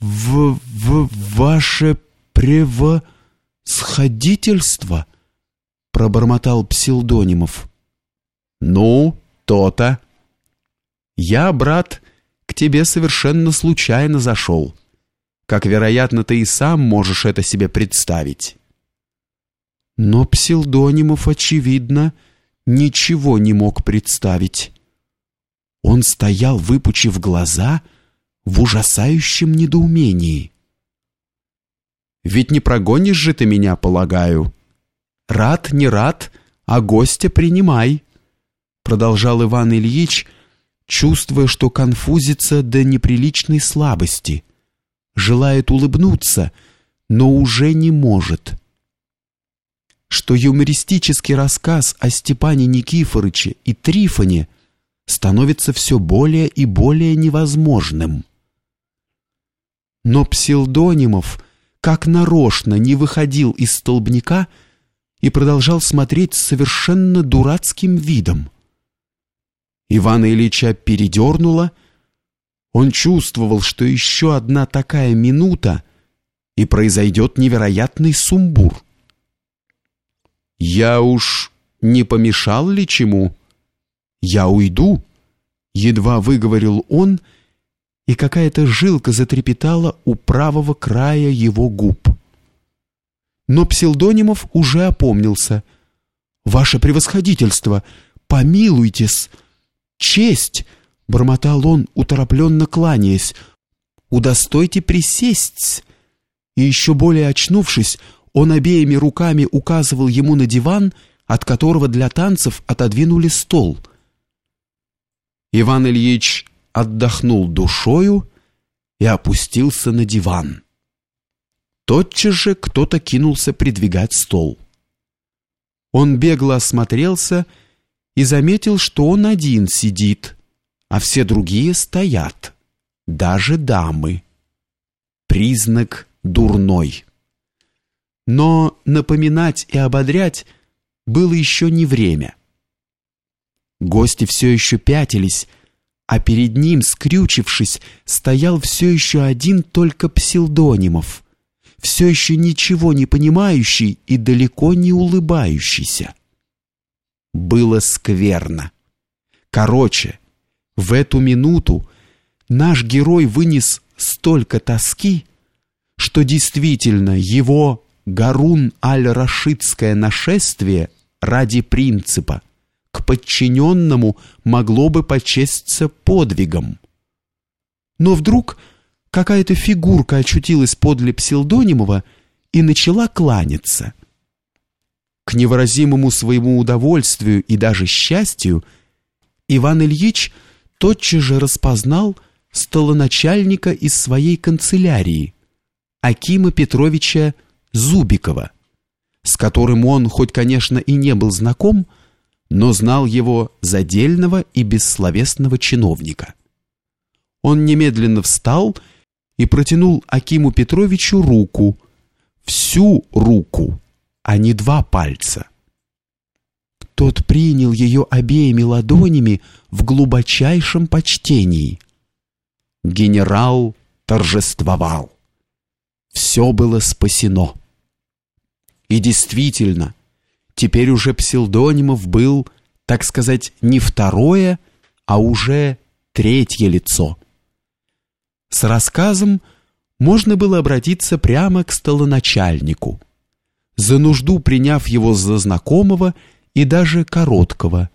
в, в ваше превосходительство, пробормотал Псилдонимов. Ну, то-то. Я, брат, к тебе совершенно случайно зашел. Как, вероятно, ты и сам можешь это себе представить. Но Псилдонимов, очевидно, ничего не мог представить. Он стоял, выпучив глаза, в ужасающем недоумении. «Ведь не прогонишь же ты меня, полагаю. Рад, не рад, а гостя принимай», продолжал Иван Ильич, чувствуя, что конфузится до неприличной слабости, желает улыбнуться, но уже не может. Что юмористический рассказ о Степане Никифорыче и Трифоне становится все более и более невозможным. Но Псилдонимов как нарочно не выходил из столбняка и продолжал смотреть с совершенно дурацким видом. Ивана Ильича передернуло, он чувствовал, что еще одна такая минута, и произойдет невероятный сумбур. «Я уж не помешал ли чему? Я уйду», — едва выговорил он, и какая-то жилка затрепетала у правого края его губ. Но Псилдонимов уже опомнился. «Ваше превосходительство, помилуйтесь!» «Честь!» — бормотал он, уторопленно кланяясь. «Удостойте присесть!» И еще более очнувшись, он обеими руками указывал ему на диван, от которого для танцев отодвинули стол. Иван Ильич отдохнул душою и опустился на диван. Тотчас же кто-то кинулся придвигать стол. Он бегло осмотрелся и заметил, что он один сидит, а все другие стоят, даже дамы. Признак дурной. Но напоминать и ободрять было еще не время. Гости все еще пятились, а перед ним, скрючившись, стоял все еще один только Псилдонимов, все еще ничего не понимающий и далеко не улыбающийся было скверно. Короче, в эту минуту наш герой вынес столько тоски, что действительно его Гарун-аль-Рашидское нашествие ради принципа подчиненному могло бы почесться подвигом. Но вдруг какая-то фигурка очутилась подле Псилдонимова и начала кланяться. К невыразимому своему удовольствию и даже счастью Иван Ильич тотчас же распознал столоначальника из своей канцелярии Акима Петровича Зубикова, с которым он, хоть, конечно, и не был знаком, но знал его задельного и бессловесного чиновника. Он немедленно встал и протянул Акиму Петровичу руку, всю руку, а не два пальца. Тот принял ее обеими ладонями в глубочайшем почтении. Генерал торжествовал. Все было спасено. И действительно, теперь уже Псилдонимов был, так сказать, не второе, а уже третье лицо. С рассказом можно было обратиться прямо к столоначальнику – за нужду приняв его за знакомого и даже короткого.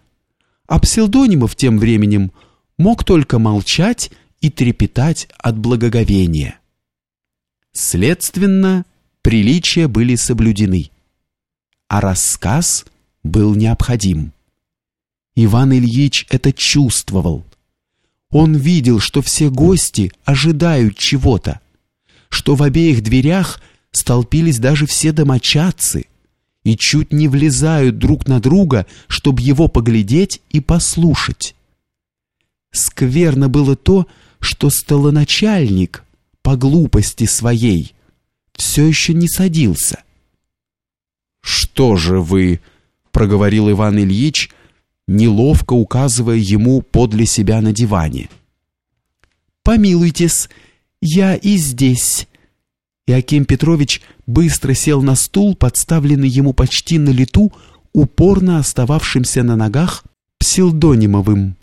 А Псилдонимов тем временем мог только молчать и трепетать от благоговения. Следственно, приличия были соблюдены, а рассказ был необходим. Иван Ильич это чувствовал. Он видел, что все гости ожидают чего-то, что в обеих дверях – столпились даже все домочадцы и чуть не влезают друг на друга, чтобы его поглядеть и послушать. Скверно было то, что столоначальник, по глупости своей, все еще не садился. «Что же вы?» — проговорил Иван Ильич, неловко указывая ему подле себя на диване. «Помилуйтесь, я и здесь». Иаким Петрович быстро сел на стул, подставленный ему почти на лету, упорно остававшимся на ногах псилдонимовым.